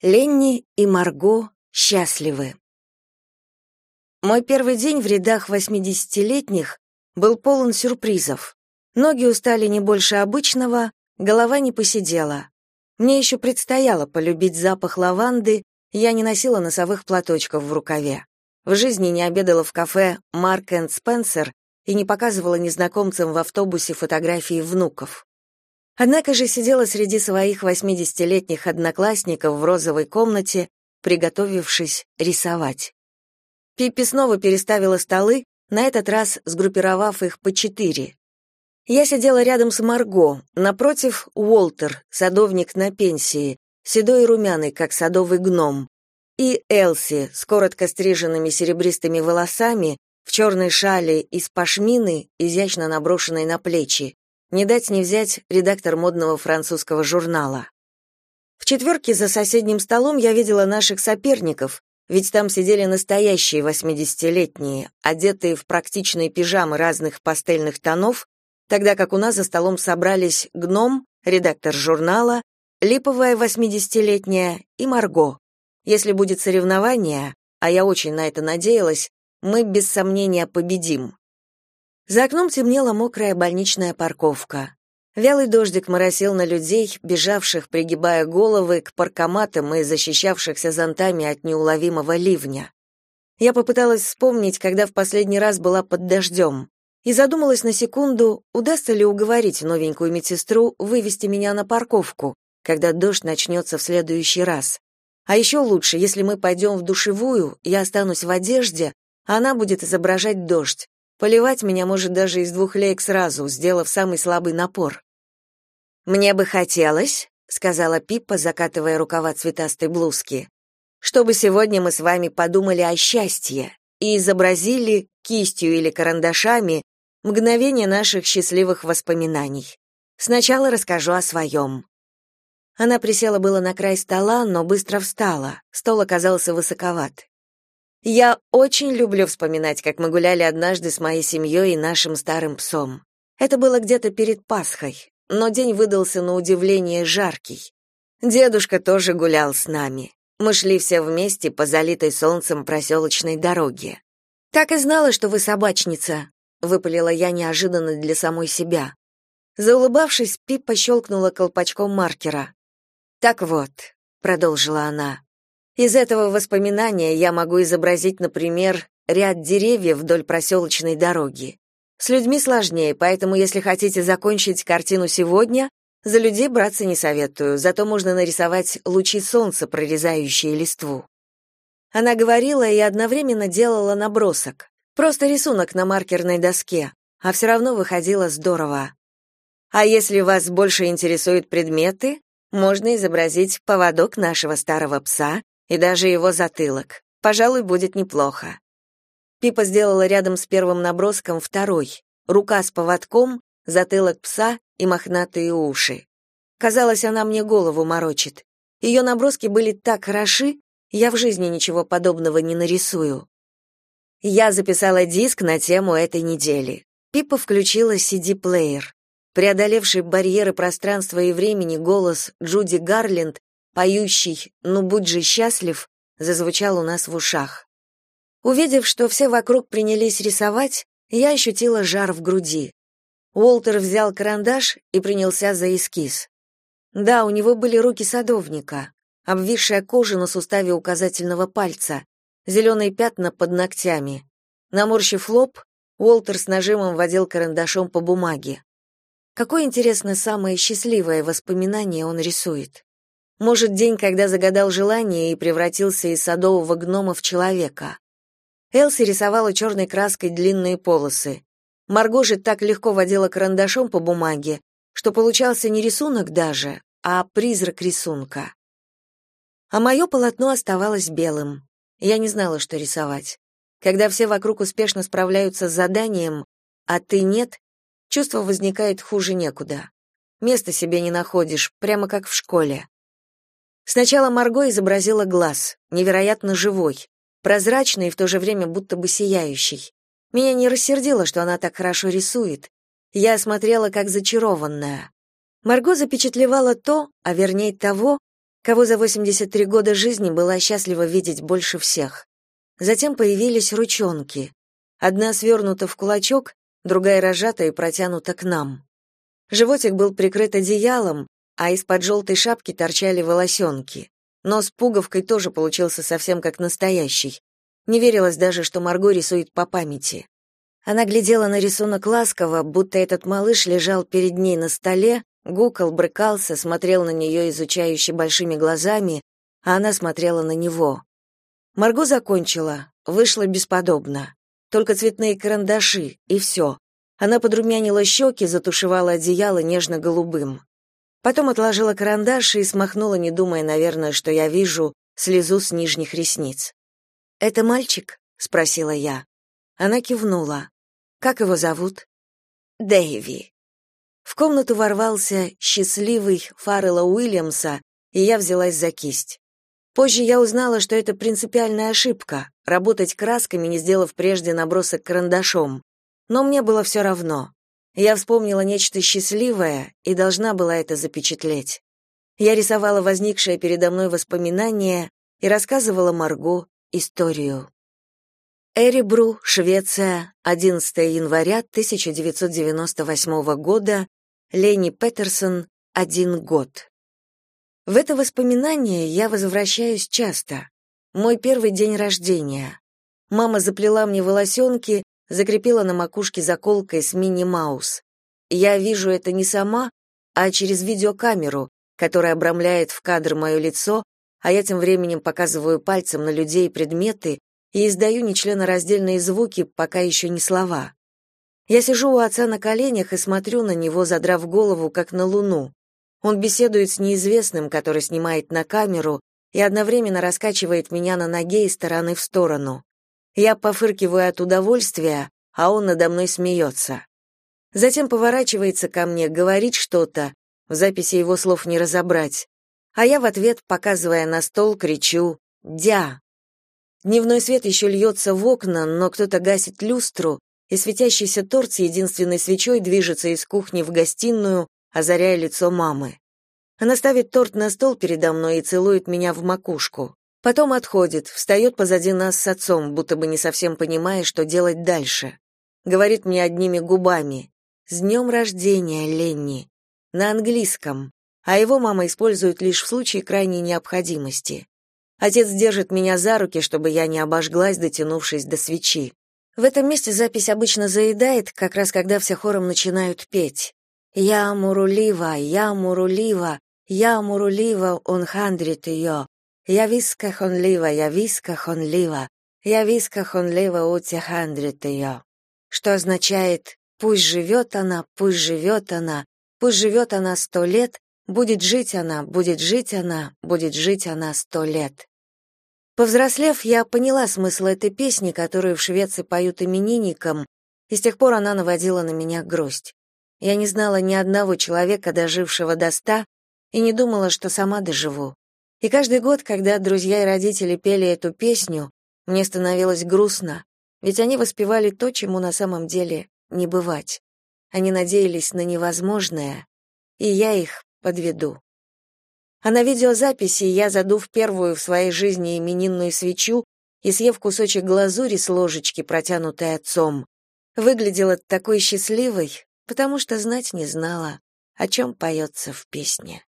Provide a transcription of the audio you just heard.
Ленни и Марго счастливы. Мой первый день в рядах восьмидесятилетних был полон сюрпризов. Ноги устали не больше обычного, голова не посидела. Мне еще предстояло полюбить запах лаванды, я не носила носовых платочков в рукаве. В жизни не обедала в кафе «Марк энд Спенсер» и не показывала незнакомцам в автобусе фотографии внуков. Однако же сидела среди своих восьмидесятилетних одноклассников в розовой комнате, приготовившись рисовать. Пиппи снова переставила столы, на этот раз сгруппировав их по четыре. Я сидела рядом с Марго, напротив Уолтер, садовник на пенсии, седой и румяный, как садовый гном, и Элси с коротко стриженными серебристыми волосами, в черной шале из пашмины, изящно наброшенной на плечи, не дать не взять редактор модного французского журнала. В четверке за соседним столом я видела наших соперников, ведь там сидели настоящие восьмидесятилетние, одетые в практичные пижамы разных пастельных тонов, тогда как у нас за столом собрались гном, редактор журнала, липовая восьмидесятилетняя и Марго. Если будет соревнование, а я очень на это надеялась, мы без сомнения победим. За окном темнела мокрая больничная парковка. Вялый дождик моросил на людей, бежавших, пригибая головы, к паркоматам и защищавшихся зонтами от неуловимого ливня. Я попыталась вспомнить, когда в последний раз была под дождем, и задумалась на секунду, удастся ли уговорить новенькую медсестру вывести меня на парковку, когда дождь начнется в следующий раз. А еще лучше, если мы пойдем в душевую, я останусь в одежде, а она будет изображать дождь, Поливать меня может даже из двух лейк сразу, сделав самый слабый напор. Мне бы хотелось, сказала Пиппа, закатывая рукава цветастой блузки, чтобы сегодня мы с вами подумали о счастье и изобразили кистью или карандашами мгновение наших счастливых воспоминаний. Сначала расскажу о своем». Она присела было на край стола, но быстро встала. Стол оказался высоковат. Я очень люблю вспоминать, как мы гуляли однажды с моей семьей и нашим старым псом. Это было где-то перед Пасхой, но день выдался на удивление жаркий. Дедушка тоже гулял с нами. Мы шли все вместе по залитой солнцем проселочной дороге. «Так и знала, что вы собачница», — выпалила я неожиданно для самой себя. Заулыбавшись, Пиппа щелкнула колпачком маркера. «Так вот», — продолжила она, из этого воспоминания я могу изобразить, например, ряд деревьев вдоль проселочной дороги. С людьми сложнее, поэтому если хотите закончить картину сегодня, за людей браться не советую, зато можно нарисовать лучи солнца, прорезающие листву. Она говорила и одновременно делала набросок. Просто рисунок на маркерной доске, а все равно выходило здорово. А если вас больше интересуют предметы, можно изобразить поводок нашего старого пса и даже его затылок. Пожалуй, будет неплохо. Пипа сделала рядом с первым наброском второй. Рука с поводком, затылок пса и мохнатые уши. Казалось, она мне голову морочит. Ее наброски были так хороши, я в жизни ничего подобного не нарисую. Я записала диск на тему этой недели. Пипа включила CD-плеер. Преодолевший барьеры пространства и времени голос Джуди Гарленд поющий «Ну будь же счастлив» зазвучал у нас в ушах. Увидев, что все вокруг принялись рисовать, я ощутила жар в груди. Уолтер взял карандаш и принялся за эскиз. Да, у него были руки садовника, обвисшая кожа на суставе указательного пальца, зеленые пятна под ногтями. Наморщив лоб, Уолтер с нажимом водил карандашом по бумаге. Какое интересно самое счастливое воспоминание он рисует. Может, день, когда загадал желание и превратился из садового гнома в человека. Элси рисовала черной краской длинные полосы. Марго же так легко водила карандашом по бумаге, что получался не рисунок даже, а призрак рисунка. А мое полотно оставалось белым. Я не знала, что рисовать. Когда все вокруг успешно справляются с заданием, а ты нет, чувство возникает хуже некуда. Места себе не находишь, прямо как в школе. Сначала Марго изобразила глаз, невероятно живой, прозрачный и в то же время будто бы сияющий. Меня не рассердило, что она так хорошо рисует. Я смотрела как зачарованная. Марго запечатлевала то, а вернее того, кого за 83 года жизни была счастлива видеть больше всех. Затем появились ручонки. Одна свернута в кулачок, другая разжата и протянута к нам. Животик был прикрыт одеялом, а из-под желтой шапки торчали волосенки. Нос пуговкой тоже получился совсем как настоящий. Не верилось даже, что Марго рисует по памяти. Она глядела на рисунок ласково, будто этот малыш лежал перед ней на столе, гукал, брыкался, смотрел на нее изучающе большими глазами, а она смотрела на него. Марго закончила, вышла бесподобно. Только цветные карандаши, и все. Она подрумянила щеки, затушевала одеяло нежно-голубым. Потом отложила карандаш и смахнула, не думая, наверное, что я вижу, слезу с нижних ресниц. «Это мальчик?» — спросила я. Она кивнула. «Как его зовут?» «Дэйви». В комнату ворвался счастливый Фаррелла Уильямса, и я взялась за кисть. Позже я узнала, что это принципиальная ошибка — работать красками, не сделав прежде набросок карандашом. Но мне было все равно. Я вспомнила нечто счастливое и должна была это запечатлеть. Я рисовала возникшее передо мной воспоминание и рассказывала Марго историю. Эребру, Швеция, 11 января 1998 года, Лени Петерсон, один год. В это воспоминание я возвращаюсь часто. Мой первый день рождения. Мама заплела мне волосенки, закрепила на макушке заколкой с мини-маус. Я вижу это не сама, а через видеокамеру, которая обрамляет в кадр мое лицо, а я тем временем показываю пальцем на людей и предметы и издаю нечленораздельные звуки, пока еще не слова. Я сижу у отца на коленях и смотрю на него, задрав голову, как на луну. Он беседует с неизвестным, который снимает на камеру, и одновременно раскачивает меня на ноге из стороны в сторону. Я пофыркиваю от удовольствия, а он надо мной смеется. Затем поворачивается ко мне, говорит что-то, в записи его слов не разобрать. А я в ответ, показывая на стол, кричу «Дя!». Дневной свет еще льется в окна, но кто-то гасит люстру, и светящийся торт с единственной свечой движется из кухни в гостиную, озаряя лицо мамы. Она ставит торт на стол передо мной и целует меня в макушку. Потом отходит, встает позади нас с отцом, будто бы не совсем понимая, что делать дальше. Говорит мне одними губами «С днем рождения, Ленни!» на английском, а его мама использует лишь в случае крайней необходимости. Отец держит меня за руки, чтобы я не обожглась, дотянувшись до свечи. В этом месте запись обычно заедает, как раз когда все хором начинают петь. «Я мурулива, я мурулива, я мурулива, он хандрит ее, я виска хонлива, я виска хонлива, я виска хонлива утя хандрит ее. Что означает «пусть живет она, пусть живет она, пусть живет она сто лет, будет жить она, будет жить она, будет жить она сто лет». Повзрослев, я поняла смысл этой песни, которую в Швеции поют именинникам, и с тех пор она наводила на меня грусть. Я не знала ни одного человека, дожившего до ста, и не думала, что сама доживу. И каждый год, когда друзья и родители пели эту песню, мне становилось грустно, ведь они воспевали то, чему на самом деле не бывать. Они надеялись на невозможное, и я их подведу. А на видеозаписи я, задув первую в своей жизни именинную свечу и съев кусочек глазури с ложечки, протянутой отцом, выглядела такой счастливой, потому что знать не знала, о чем поется в песне.